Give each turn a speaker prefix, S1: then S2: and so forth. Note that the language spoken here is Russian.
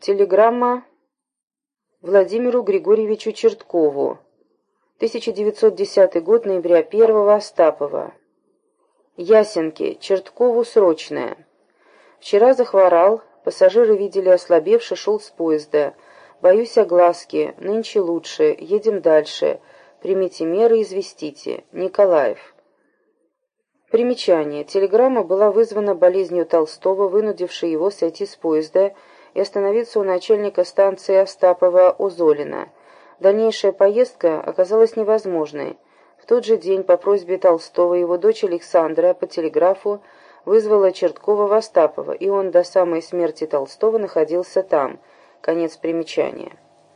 S1: Телеграмма Владимиру Григорьевичу Черткову. 1910 год, ноября 1 Остапова. Ясенки. Черткову срочное. Вчера захворал, пассажиры видели ослабевший, шел с поезда. Боюсь огласки, нынче лучше, едем дальше. Примите меры, известите. Николаев. Примечание. Телеграмма была вызвана болезнью Толстого, вынудившей его сойти с поезда и остановиться у начальника станции Остапова Озолина. Дальнейшая поездка оказалась невозможной. В тот же день по просьбе Толстого его дочь Александра по телеграфу вызвала Черткова в Остапова, и он до самой смерти Толстого находился там. Конец примечания.